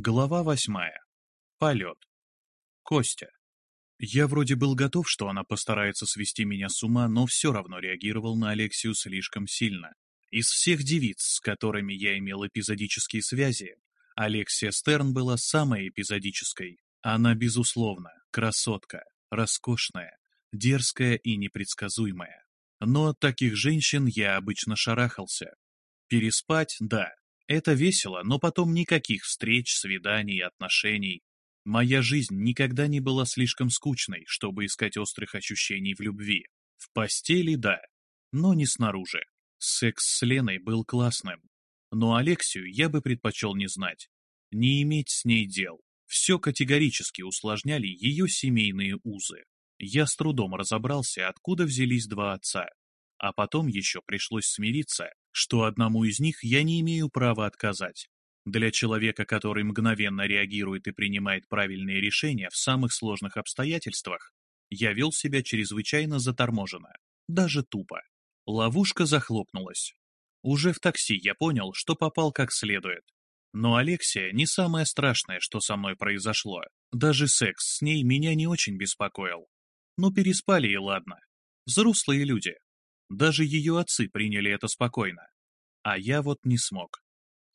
Глава восьмая. Полет. Костя. Я вроде был готов, что она постарается свести меня с ума, но все равно реагировал на Алексию слишком сильно. Из всех девиц, с которыми я имел эпизодические связи, Алексия Стерн была самой эпизодической. Она, безусловно, красотка, роскошная, дерзкая и непредсказуемая. Но от таких женщин я обычно шарахался. Переспать – да, это весело, но потом никаких встреч, свиданий, отношений. Моя жизнь никогда не была слишком скучной, чтобы искать острых ощущений в любви. В постели – да, но не снаружи. Секс с Леной был классным. Но Алексию я бы предпочел не знать. Не иметь с ней дел. Все категорически усложняли ее семейные узы. Я с трудом разобрался, откуда взялись два отца. А потом еще пришлось смириться, что одному из них я не имею права отказать. Для человека, который мгновенно реагирует и принимает правильные решения в самых сложных обстоятельствах, я вел себя чрезвычайно заторможенно, даже тупо. Ловушка захлопнулась. Уже в такси я понял, что попал как следует. Но Алексия не самое страшное, что со мной произошло. Даже секс с ней меня не очень беспокоил. Ну, переспали и ладно. Взрослые люди. Даже ее отцы приняли это спокойно. А я вот не смог.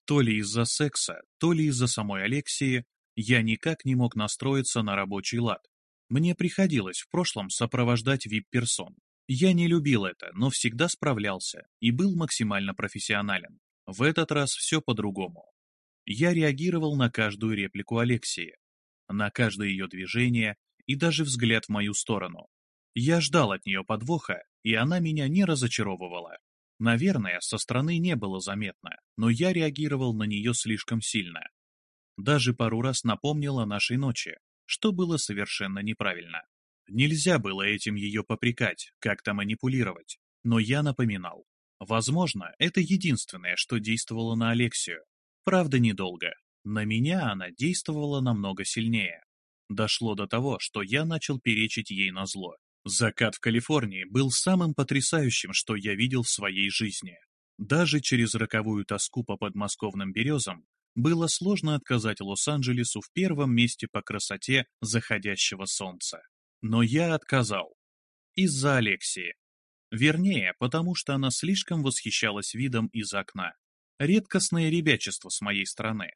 То ли из-за секса, то ли из-за самой Алексии, я никак не мог настроиться на рабочий лад. Мне приходилось в прошлом сопровождать вип-персон. Я не любил это, но всегда справлялся и был максимально профессионален. В этот раз все по-другому. Я реагировал на каждую реплику Алексии, на каждое ее движение и даже взгляд в мою сторону. Я ждал от нее подвоха, и она меня не разочаровывала. Наверное, со стороны не было заметно, но я реагировал на нее слишком сильно. Даже пару раз напомнил о нашей ночи, что было совершенно неправильно. Нельзя было этим ее попрекать, как-то манипулировать, но я напоминал. Возможно, это единственное, что действовало на Алексию. Правда, недолго. На меня она действовала намного сильнее. Дошло до того, что я начал перечить ей на зло. Закат в Калифорнии был самым потрясающим, что я видел в своей жизни. Даже через роковую тоску по подмосковным березам было сложно отказать Лос-Анджелесу в первом месте по красоте заходящего солнца. Но я отказал. Из-за Алексии. Вернее, потому что она слишком восхищалась видом из окна. Редкостное ребячество с моей стороны.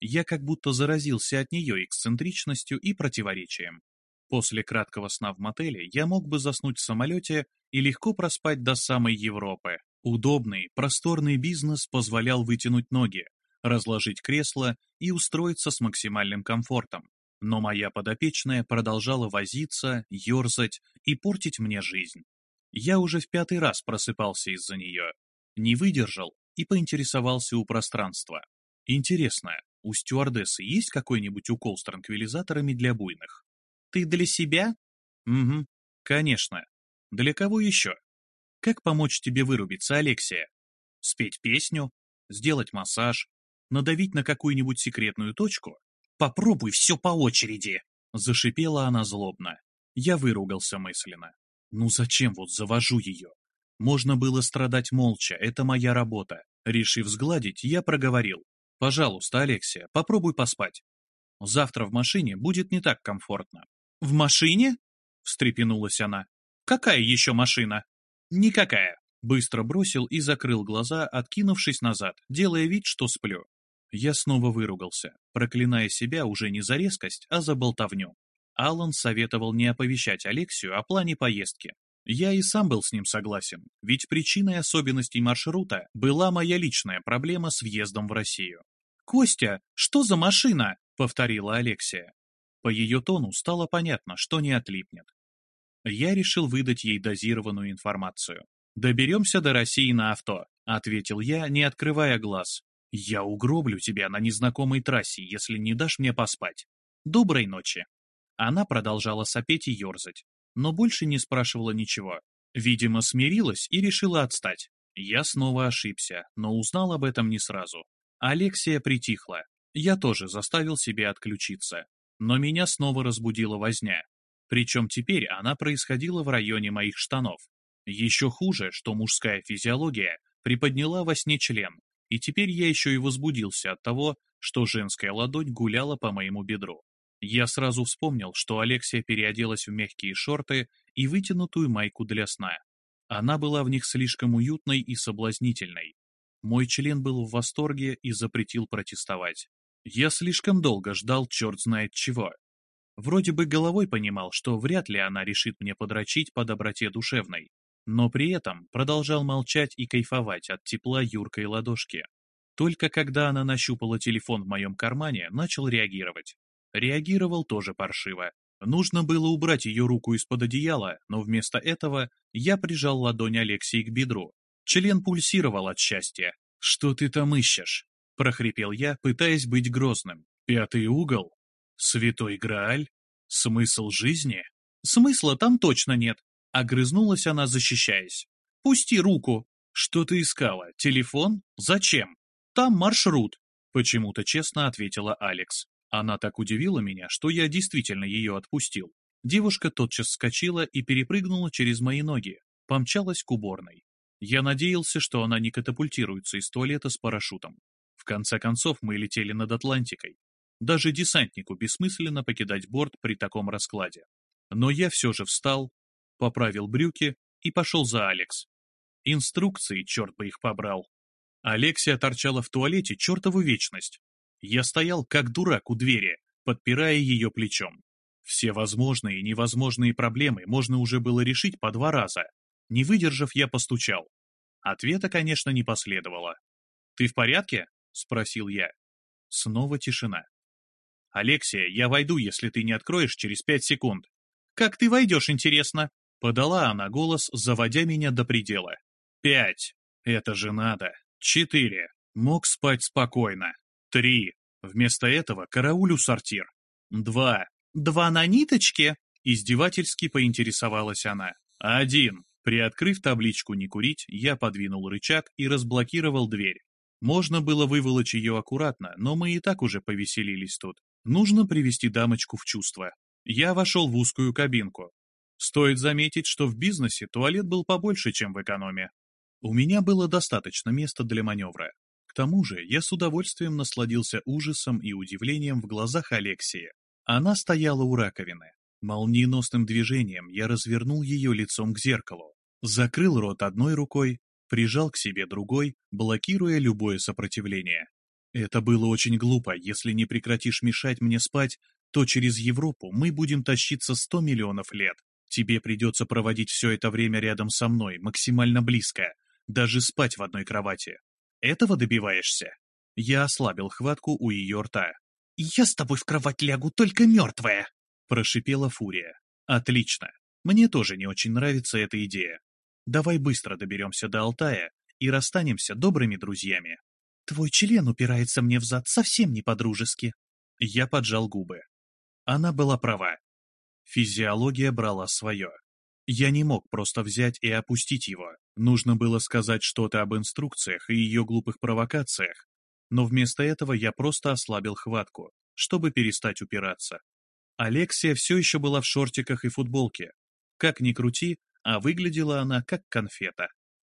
Я как будто заразился от нее эксцентричностью и противоречием. После краткого сна в мотеле я мог бы заснуть в самолете и легко проспать до самой Европы. Удобный, просторный бизнес позволял вытянуть ноги, разложить кресло и устроиться с максимальным комфортом. Но моя подопечная продолжала возиться, ерзать и портить мне жизнь. Я уже в пятый раз просыпался из-за нее. Не выдержал и поинтересовался у пространства. Интересно, у стюардессы есть какой-нибудь укол с транквилизаторами для буйных? Ты для себя? Угу, конечно. Для кого еще? Как помочь тебе вырубиться, Алексия? Спеть песню? Сделать массаж? Надавить на какую-нибудь секретную точку? Попробуй все по очереди!» Зашипела она злобно. Я выругался мысленно. «Ну зачем вот завожу ее? Можно было страдать молча, это моя работа». Решив сгладить, я проговорил. «Пожалуйста, Алексия, попробуй поспать. Завтра в машине будет не так комфортно. «В машине?» — встрепенулась она. «Какая еще машина?» «Никакая», — быстро бросил и закрыл глаза, откинувшись назад, делая вид, что сплю. Я снова выругался, проклиная себя уже не за резкость, а за болтовню. Алан советовал не оповещать Алексию о плане поездки. Я и сам был с ним согласен, ведь причиной особенностей маршрута была моя личная проблема с въездом в Россию. «Костя, что за машина?» — повторила Алексия. По ее тону стало понятно, что не отлипнет. Я решил выдать ей дозированную информацию. «Доберемся до России на авто», — ответил я, не открывая глаз. «Я угроблю тебя на незнакомой трассе, если не дашь мне поспать. Доброй ночи». Она продолжала сопеть и ерзать, но больше не спрашивала ничего. Видимо, смирилась и решила отстать. Я снова ошибся, но узнал об этом не сразу. Алексия притихла. Я тоже заставил себя отключиться. Но меня снова разбудила возня. Причем теперь она происходила в районе моих штанов. Еще хуже, что мужская физиология приподняла во сне член И теперь я еще и возбудился от того, что женская ладонь гуляла по моему бедру. Я сразу вспомнил, что Алексия переоделась в мягкие шорты и вытянутую майку для сна. Она была в них слишком уютной и соблазнительной. Мой член был в восторге и запретил протестовать. Я слишком долго ждал черт знает чего. Вроде бы головой понимал, что вряд ли она решит мне подрочить по доброте душевной, но при этом продолжал молчать и кайфовать от тепла юркой ладошки. Только когда она нащупала телефон в моем кармане, начал реагировать. Реагировал тоже паршиво. Нужно было убрать ее руку из-под одеяла, но вместо этого я прижал ладонь Алексии к бедру. Член пульсировал от счастья. «Что ты там ищешь?» – прохрипел я, пытаясь быть грозным. «Пятый угол? Святой Грааль? Смысл жизни?» «Смысла там точно нет», – огрызнулась она, защищаясь. «Пусти руку!» «Что ты искала? Телефон? Зачем?» «Там маршрут», – почему-то честно ответила Алекс. Она так удивила меня, что я действительно ее отпустил. Девушка тотчас вскочила и перепрыгнула через мои ноги, помчалась к уборной. Я надеялся, что она не катапультируется из туалета с парашютом. В конце концов, мы летели над Атлантикой. Даже десантнику бессмысленно покидать борт при таком раскладе. Но я все же встал, поправил брюки и пошел за Алекс. Инструкции, черт бы их побрал. Алексия торчала в туалете чертову вечность. Я стоял как дурак у двери, подпирая ее плечом. Все возможные и невозможные проблемы можно уже было решить по два раза. Не выдержав, я постучал. Ответа, конечно, не последовало. «Ты в порядке?» — спросил я. Снова тишина. «Алексия, я войду, если ты не откроешь через пять секунд». «Как ты войдешь, интересно?» — подала она голос, заводя меня до предела. «Пять. Это же надо. Четыре. Мог спать спокойно. Три. Вместо этого караулю сортир. Два. Два на ниточке? Издевательски поинтересовалась она. Один. Приоткрыв табличку «Не курить», я подвинул рычаг и разблокировал дверь. Можно было выволочь ее аккуратно, но мы и так уже повеселились тут. Нужно привести дамочку в чувство. Я вошел в узкую кабинку. Стоит заметить, что в бизнесе туалет был побольше, чем в экономе. У меня было достаточно места для маневра тому же я с удовольствием насладился ужасом и удивлением в глазах Алексии. Она стояла у раковины. Молниеносным движением я развернул ее лицом к зеркалу, закрыл рот одной рукой, прижал к себе другой, блокируя любое сопротивление. Это было очень глупо, если не прекратишь мешать мне спать, то через Европу мы будем тащиться сто миллионов лет. Тебе придется проводить все это время рядом со мной, максимально близко, даже спать в одной кровати. Этого добиваешься?» Я ослабил хватку у ее рта. «Я с тобой в кровать лягу, только мертвая!» Прошипела Фурия. «Отлично. Мне тоже не очень нравится эта идея. Давай быстро доберемся до Алтая и расстанемся добрыми друзьями». «Твой член упирается мне в зад совсем не по-дружески». Я поджал губы. Она была права. Физиология брала свое. Я не мог просто взять и опустить его. Нужно было сказать что-то об инструкциях и ее глупых провокациях. Но вместо этого я просто ослабил хватку, чтобы перестать упираться. Алексия все еще была в шортиках и футболке. Как ни крути, а выглядела она как конфета.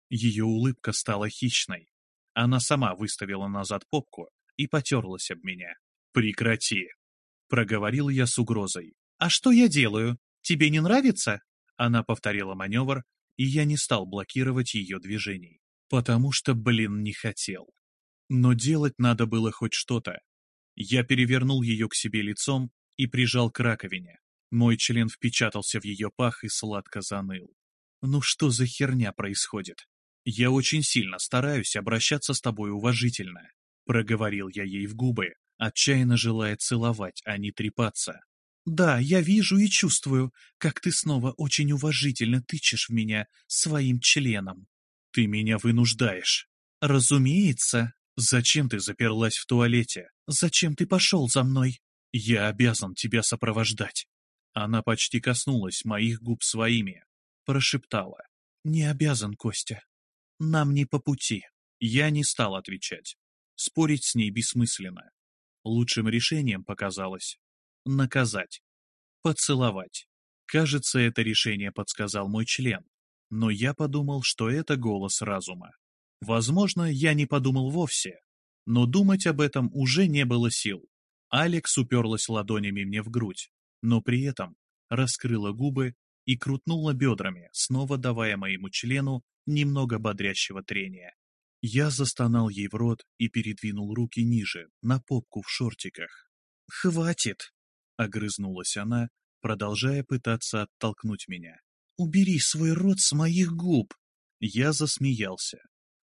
Ее улыбка стала хищной. Она сама выставила назад попку и потерлась об меня. «Прекрати!» — проговорил я с угрозой. «А что я делаю? Тебе не нравится?» Она повторила маневр, и я не стал блокировать ее движений, потому что, блин, не хотел. Но делать надо было хоть что-то. Я перевернул ее к себе лицом и прижал к раковине. Мой член впечатался в ее пах и сладко заныл. «Ну что за херня происходит? Я очень сильно стараюсь обращаться с тобой уважительно», — проговорил я ей в губы, отчаянно желая целовать, а не трепаться. Да, я вижу и чувствую, как ты снова очень уважительно тычешь в меня своим членом. Ты меня вынуждаешь. Разумеется. Зачем ты заперлась в туалете? Зачем ты пошел за мной? Я обязан тебя сопровождать. Она почти коснулась моих губ своими. Прошептала. Не обязан, Костя. Нам не по пути. Я не стал отвечать. Спорить с ней бессмысленно. Лучшим решением показалось наказать, поцеловать. Кажется, это решение подсказал мой член, но я подумал, что это голос разума. Возможно, я не подумал вовсе, но думать об этом уже не было сил. Алекс уперлась ладонями мне в грудь, но при этом раскрыла губы и крутнула бедрами, снова давая моему члену немного бодрящего трения. Я застонал ей в рот и передвинул руки ниже, на попку в шортиках. «Хватит!» — огрызнулась она, продолжая пытаться оттолкнуть меня. «Убери свой рот с моих губ!» Я засмеялся,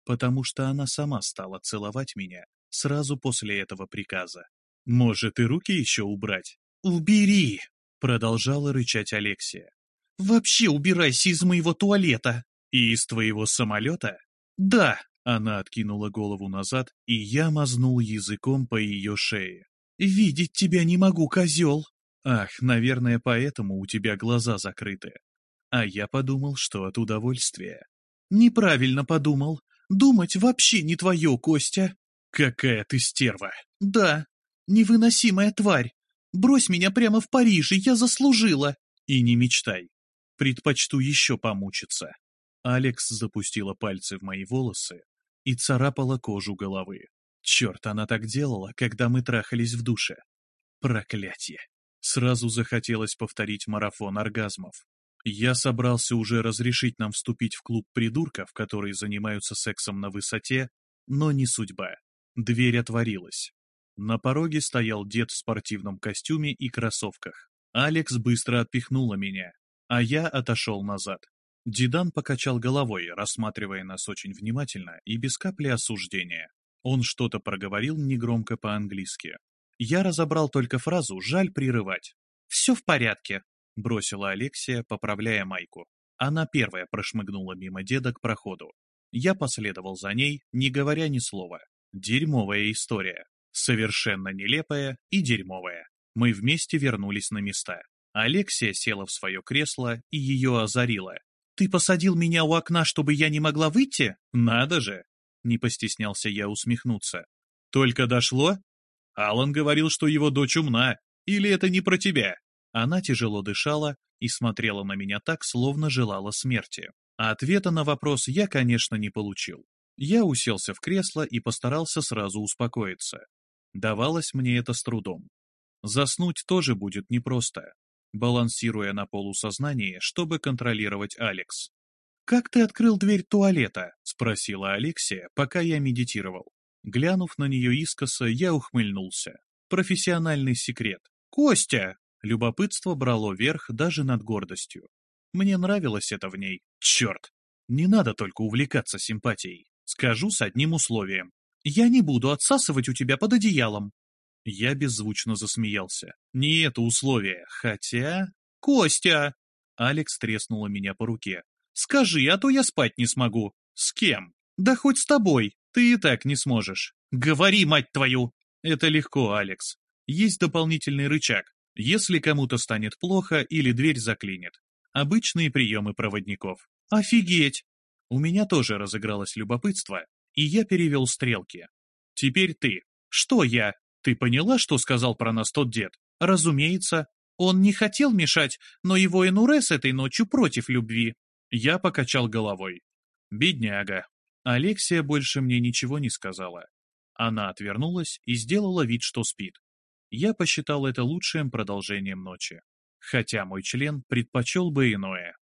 потому что она сама стала целовать меня сразу после этого приказа. «Может, и руки еще убрать?» «Убери!» — продолжала рычать Алексия. «Вообще убирайся из моего туалета!» «И из твоего самолета?» «Да!» Она откинула голову назад, и я мазнул языком по ее шее. «Видеть тебя не могу, козел!» «Ах, наверное, поэтому у тебя глаза закрыты». А я подумал, что от удовольствия. «Неправильно подумал. Думать вообще не твое, Костя». «Какая ты стерва!» «Да, невыносимая тварь. Брось меня прямо в Париже, я заслужила». «И не мечтай. Предпочту еще помучиться». Алекс запустила пальцы в мои волосы, и царапала кожу головы. Черт, она так делала, когда мы трахались в душе. Проклятье. Сразу захотелось повторить марафон оргазмов. Я собрался уже разрешить нам вступить в клуб придурков, которые занимаются сексом на высоте, но не судьба. Дверь отворилась. На пороге стоял дед в спортивном костюме и кроссовках. Алекс быстро отпихнула меня, а я отошел назад. Дидан покачал головой, рассматривая нас очень внимательно и без капли осуждения. Он что-то проговорил негромко по-английски. Я разобрал только фразу «жаль прерывать». «Все в порядке», — бросила Алексия, поправляя майку. Она первая прошмыгнула мимо деда к проходу. Я последовал за ней, не говоря ни слова. Дерьмовая история. Совершенно нелепая и дерьмовая. Мы вместе вернулись на места. Алексия села в свое кресло и ее озарила. «Ты посадил меня у окна, чтобы я не могла выйти? Надо же!» Не постеснялся я усмехнуться. «Только дошло? Алан говорил, что его дочь умна. Или это не про тебя?» Она тяжело дышала и смотрела на меня так, словно желала смерти. А ответа на вопрос я, конечно, не получил. Я уселся в кресло и постарался сразу успокоиться. Давалось мне это с трудом. Заснуть тоже будет непросто балансируя на полусознании, чтобы контролировать Алекс. «Как ты открыл дверь туалета?» — спросила Алексия, пока я медитировал. Глянув на нее искоса, я ухмыльнулся. Профессиональный секрет. «Костя!» Любопытство брало верх даже над гордостью. Мне нравилось это в ней. Черт! Не надо только увлекаться симпатией. Скажу с одним условием. Я не буду отсасывать у тебя под одеялом. Я беззвучно засмеялся. Не это условие, хотя... «Костя!» Алекс треснула меня по руке. «Скажи, а то я спать не смогу». «С кем?» «Да хоть с тобой. Ты и так не сможешь». «Говори, мать твою!» «Это легко, Алекс. Есть дополнительный рычаг, если кому-то станет плохо или дверь заклинит. Обычные приемы проводников». «Офигеть!» У меня тоже разыгралось любопытство, и я перевел стрелки. «Теперь ты». «Что я?» Ты поняла, что сказал про нас тот дед? Разумеется. Он не хотел мешать, но его Энурес этой ночью против любви. Я покачал головой. Бедняга. Алексия больше мне ничего не сказала. Она отвернулась и сделала вид, что спит. Я посчитал это лучшим продолжением ночи. Хотя мой член предпочел бы иное.